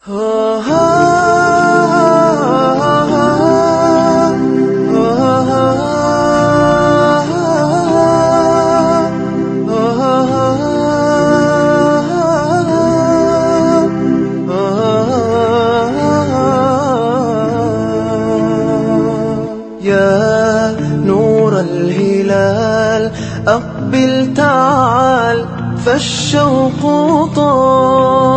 يا نور الهلال أقبل تعال فالشوق طال.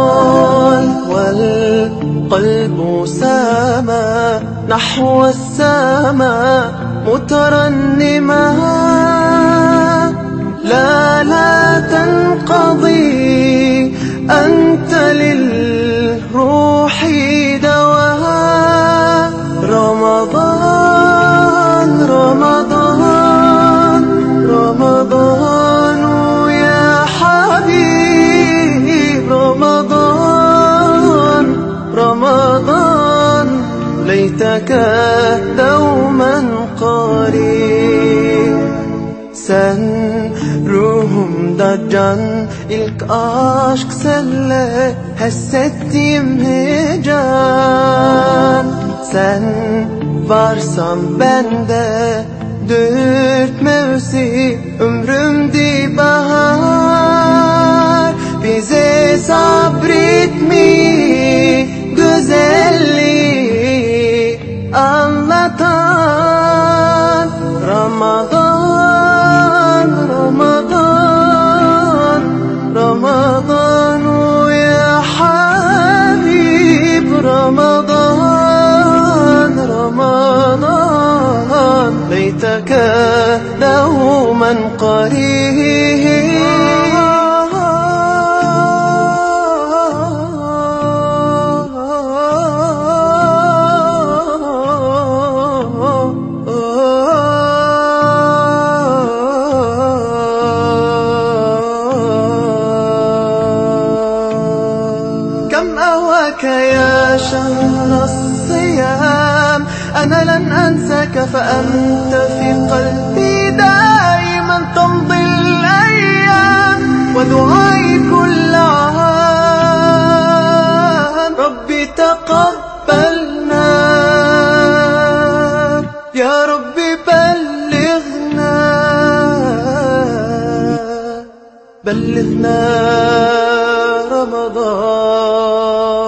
والقلب سما نحو السماء مترنما. ليتك دوما قريب Sen ruhumda ilk aşk senle Hissettiğim heyecan Sen varsan bende Dört mevsim ömrümdi bahar Bize sabretmi güzelliği رمضان رمضان رمضان رمضان يا حبيب رمضان رمضان ليتك دوما قريب أهواك يا شهر الصيام. أنا لن أنساك فأنت في قلبي دائما تمضي الأيام. ودعائي كل عام. ربي تقبلنا. يا ربي بلغنا. بلغنا. رمضان.